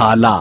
थाला